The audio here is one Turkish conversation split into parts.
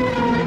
Gece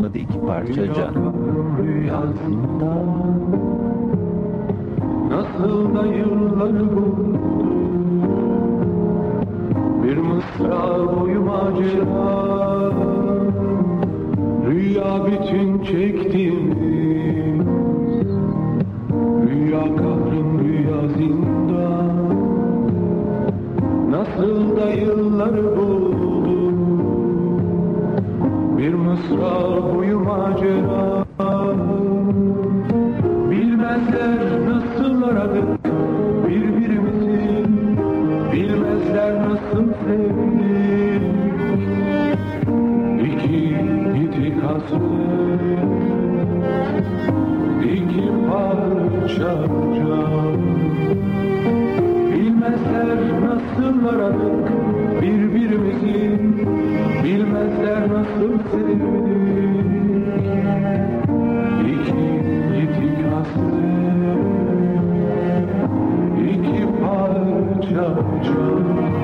Bu şarkının adı iki parça can Nasıl da yıllar Bir mısra boyu macera. Rüya bütün çektiğimiz İki parça can Bilmezler nasıl aradık birbirimizi Bilmezler nasıl sevdik. İki yitik hasret İki parça can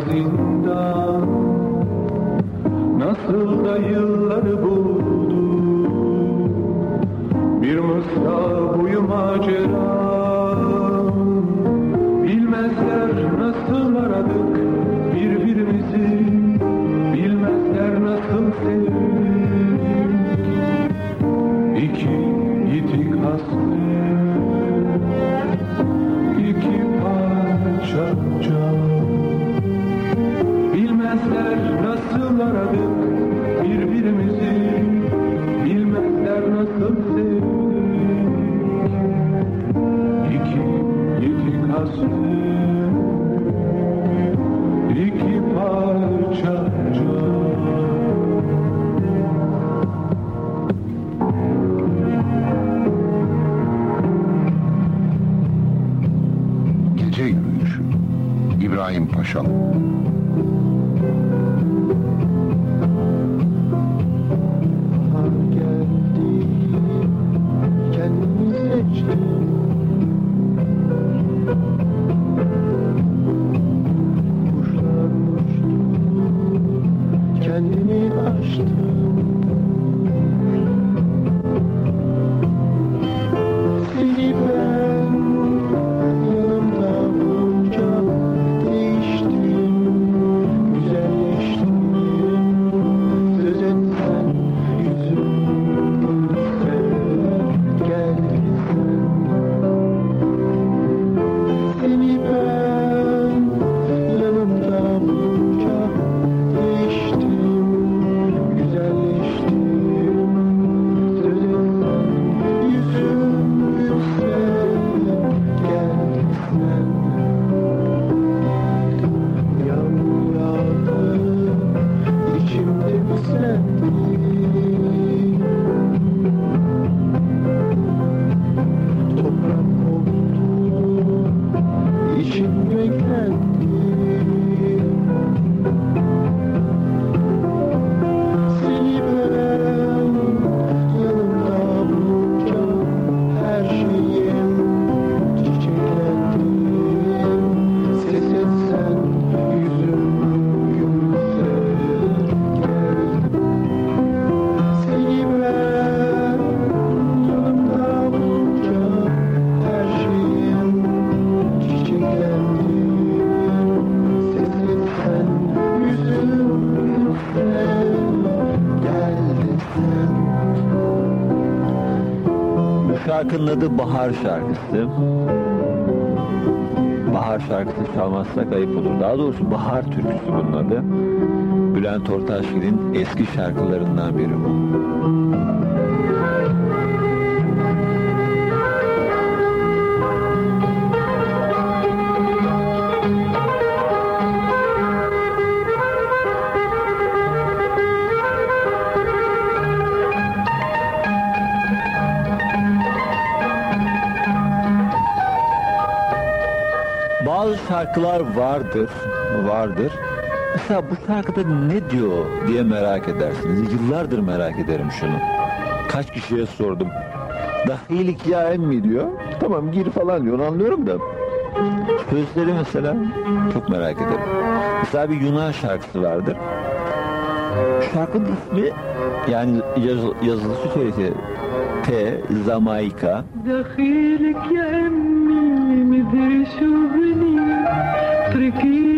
zindan Nasıl da yılları buldu paixão. şarkının adı Bahar şarkısı. Bahar şarkısı çalmazsak ayıp olur. Daha doğrusu Bahar türküsü bunun adı. Bülent Ortaçgil'in eski şarkılarından biri bu. şarkılar vardır, vardır. Mesela bu şarkıda ne diyor diye merak edersiniz. Yıllardır merak ederim şunu. Kaç kişiye sordum. Dahilik ya emmi diyor. Tamam gir falan diyor anlıyorum da. Sözleri mesela çok merak ederim. Mesela bir Yunan şarkısı vardır. Şarkının ismi yani yaz, yazılışı şöyle T Zamaika. Dahilik ya midir şu beni tricky.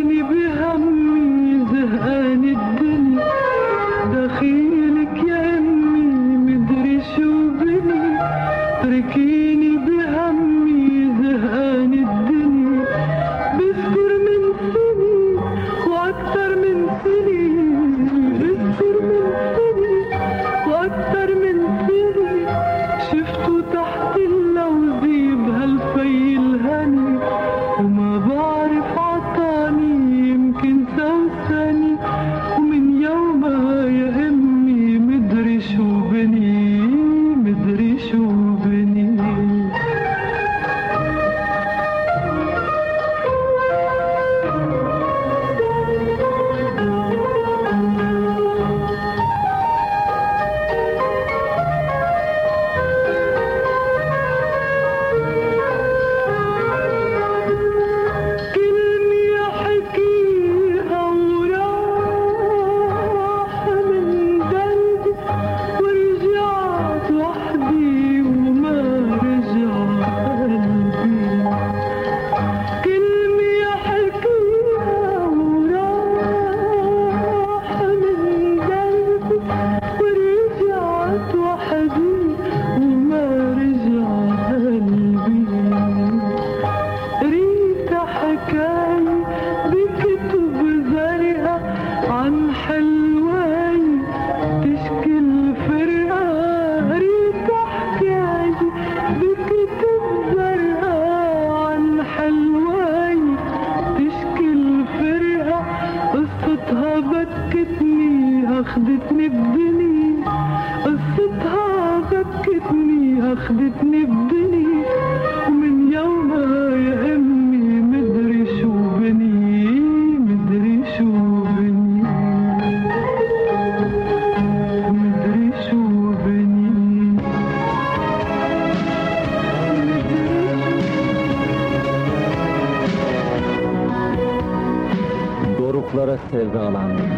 Sevdalandım.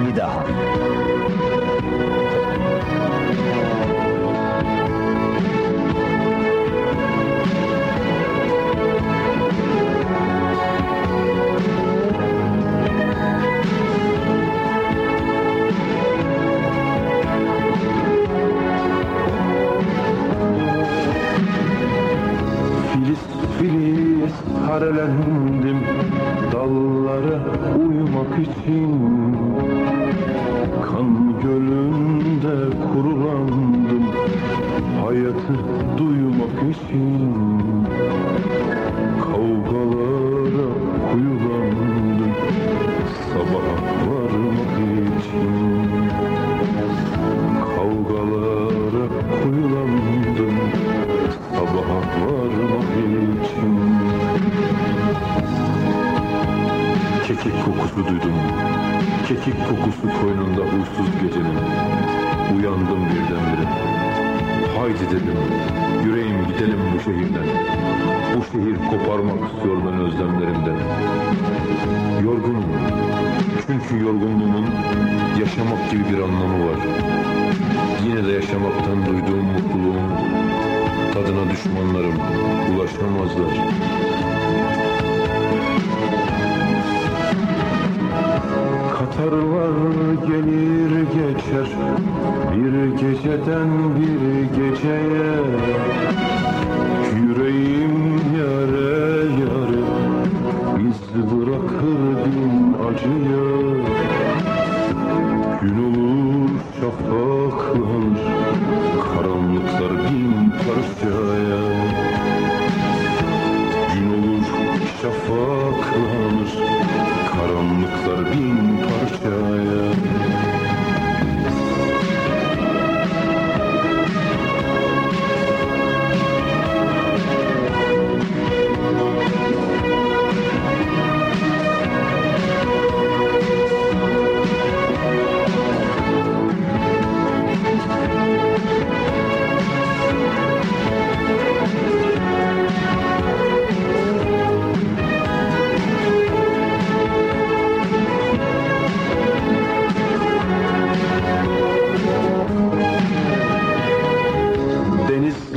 Bir hayatı Yorgunum. Çünkü yorgunluğumun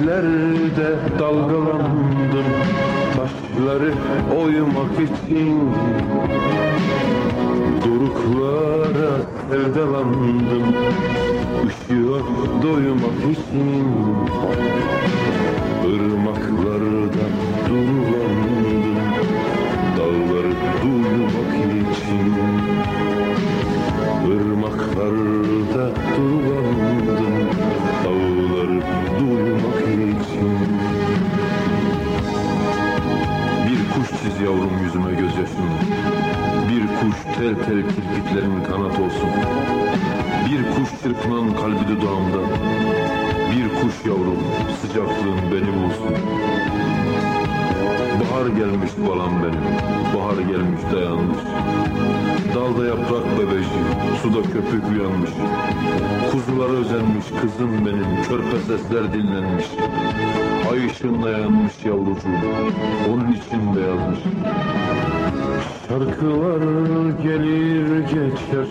Denizlerde dalgalandım Taşları oymak için. Doruklara sevdalandım Işığa doymak için Bir kuş çırpınan kalbi dudağımda. Bir kuş yavrum sıcaklığın beni bulsun. Bahar gelmiş balam benim, bahar gelmiş dayanmış. Dalda yaprak bebeci, suda köpük uyanmış. Kuzular özenmiş, kızım benim, körpe sesler dinlenmiş. Ay ışığında yanmış yavrucuğum, onun için beyazmış. Şarkılar gelir geçer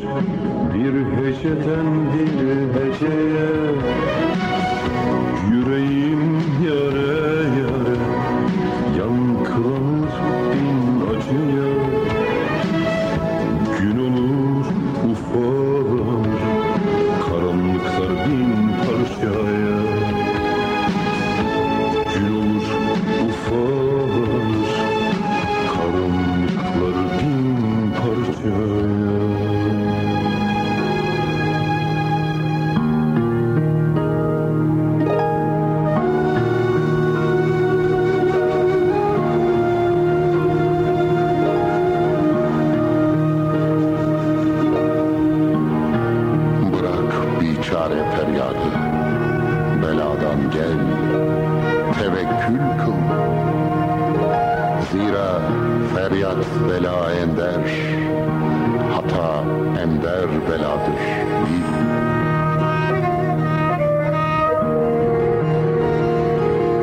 Bir heceden bir heceye Yüreğim Zira feryat bela ender Hata ender beladır.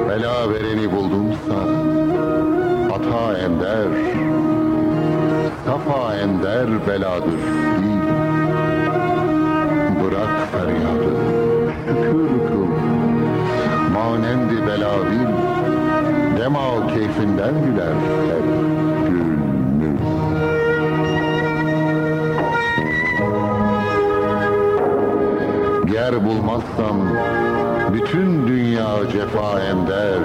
Bela vereni buldumsa Hata ender Safa ender beladır keyfinden güler hep gülmür. Yer bulmazsam bütün dünya cefa ender.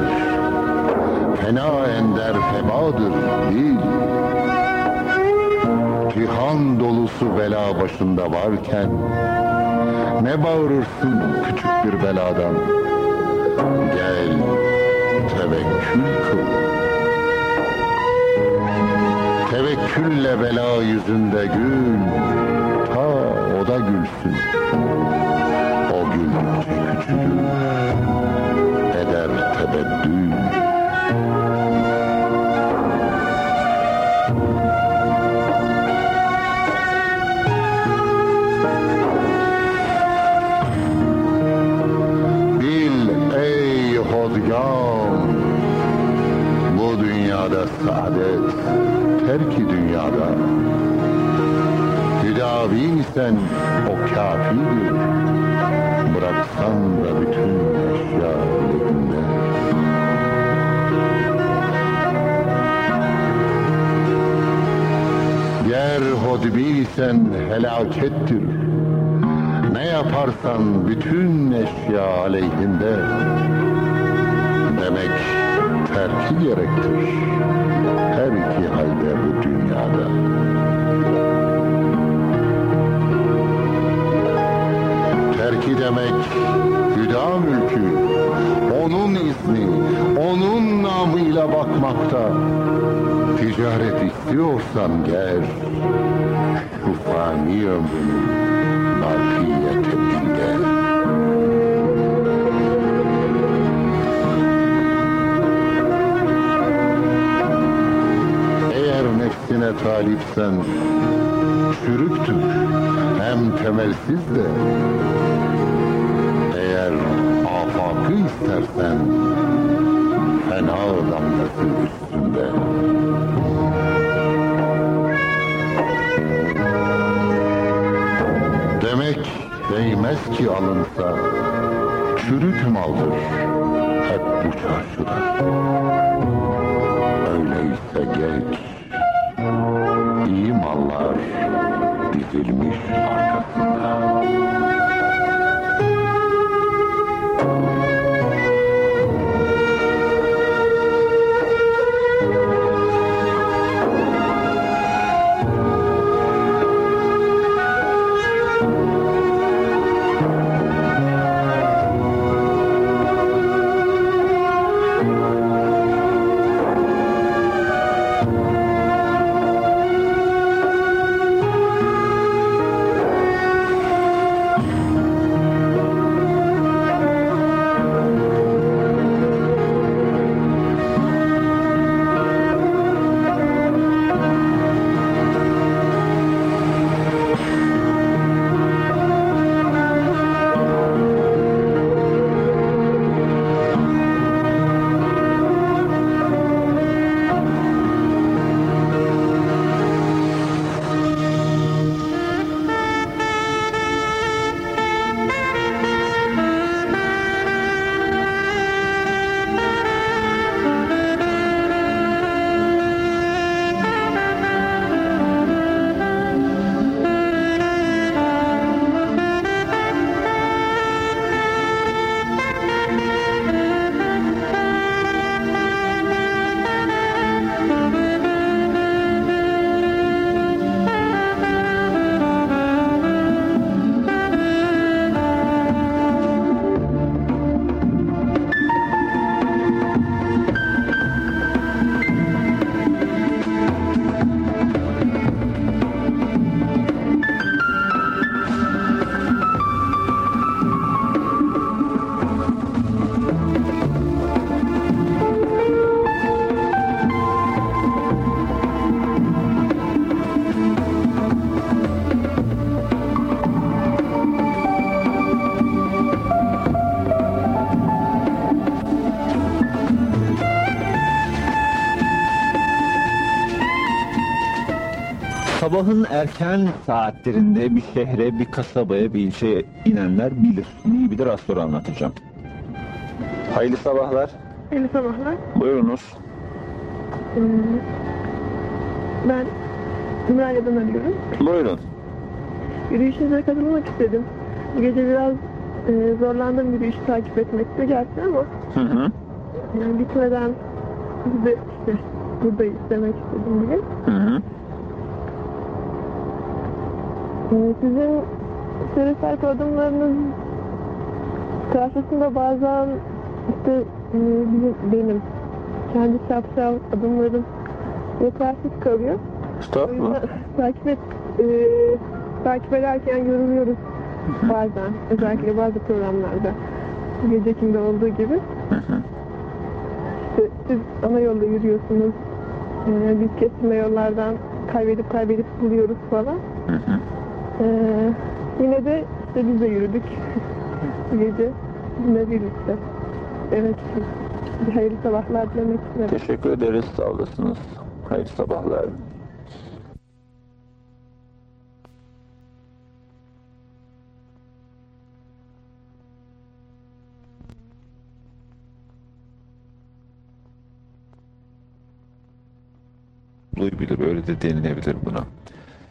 Fena ender febadır değil. Cihan dolusu bela başında varken ne bağırırsın küçük bir beladan? Gel tevekkül kıl. Tevekkülle bela yüzünde gül, ta o da gülsün. O güldükçe küçülür, eder tebeddül. Hüdaviysen o kafidir, bıraksan da bütün eşya elinde. Yer hodbiysen helakettir. Ne yaparsan bütün eşya aleyhinde. Demek terki gerektir. Her iki halde bu dünyada. İstiyorsan gel, şu fani ömrünün bakiyete binde. Eğer nefsine talipsen çürüktür hem temelsiz de. Ki alınsa çürük maldır hep bu çarşıda. Öyleyse geç iyi mallar dizilmiş Sabahın erken saatlerinde bir şehre, bir kasabaya, bir ilçeye inenler bilir. Neyi bilir az sonra anlatacağım. Hayırlı sabahlar. İyi sabahlar. Buyurunuz. Ee, Ben Ümraniye'den arıyorum. Buyurun. Yürüyüşünüze katılmak istedim. Bu gece biraz e, zorlandım yürüyüşü takip etmekte gerçi ama Hı hı. yani bitmeden sizi işte burada istemek istedim bugün. Hı hı. Ee, Sizin seri sayfa adımlarınız karşısında bazen işte e, benim kendi şapşal adımlarım yetersiz kalıyor. Estağfurullah. takip et, e, takip ederken yoruluyoruz bazen. Özellikle bazı programlarda. Gecekinde olduğu gibi. İşte siz ana yolda yürüyorsunuz. E, biz kesime yollardan kaybedip kaybedip buluyoruz falan. E, yine de işte biz de yürüdük gece. Yine birlikte. Evet. Hayırlı sabahlar dilemek isterim. Teşekkür ederiz. Sağ olasınız. Hayırlı sabahlar. Duyabilir, öyle de denilebilir buna.